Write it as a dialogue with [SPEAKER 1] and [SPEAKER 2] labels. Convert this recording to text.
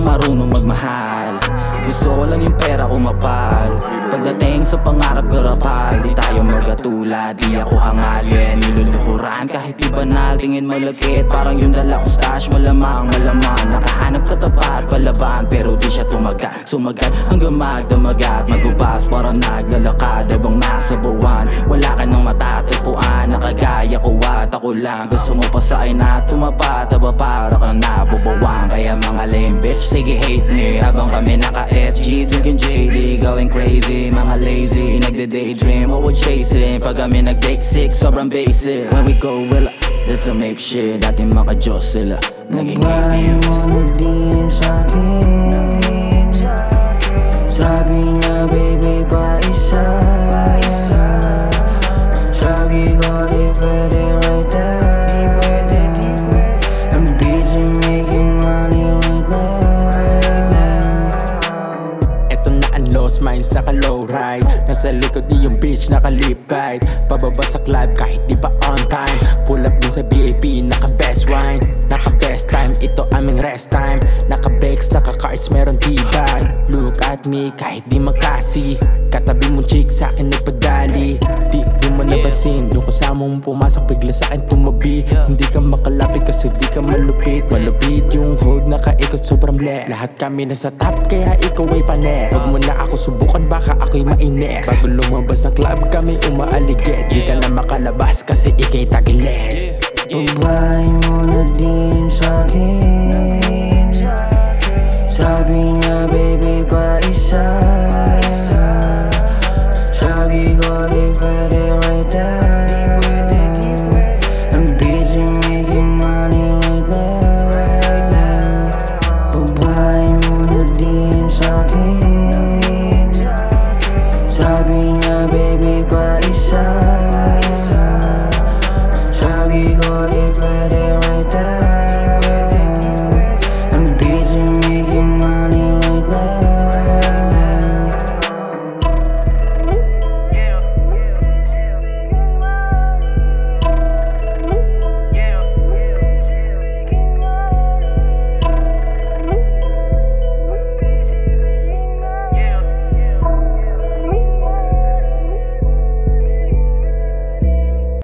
[SPEAKER 1] marunong magmahal. Gusto ko lang yung pera ko mapal. Pagdating sa pangarap garapal Di tayo magkatulad, di ako hangal Yeah, niluluhuran kahit di banal Tingin malagkit, parang yung dala kong stash Malamang, malamang, nakahanap ka tapat Palaban, pero di siya tumagat. Sumagat hanggang magdamagat. Magubas, parang naglalakad. Habang nasa buwan Wala ka nang matatagpuan Nakagaya ko at ako lang. Gusto mo pa sa akin na tumapat Aba para kang lame bitch, sige hate me. Habang kami naka-FG, drinking JD Going crazy, mga lazy Nagde-daydream, what we're chasing. Pag kami nag-take six, sobrang basic. When we go, well, that's some ape shit. Dati maka-Diyos sila. Naging atheist
[SPEAKER 2] Nasa likod ni yung bitch, nakalipad. Pababa sa club kahit di pa on time. Pull up din sa BAP, naka best wine Naka best time, ito aming rest time. Naka bags, naka cards, meron tibag Look at me, kahit di magkasi Katabi mong chick sa akin nagpadali. Di, napansin Yung kasama mong pumasok bigla sa akin tumabi. Hindi ka makalapit kasi di ka malupit. Malupit yung hold nakaikot sobrang ble Lahat kami nasa top kaya ikaw ay panes Huwag mo na ako subukan baka ako'y mainis Bago lumabas ng club kami umaaligid. Di ka na makalabas kasi ikay tagilid.
[SPEAKER 3] Pagbahay mo na din sa'kin Sabi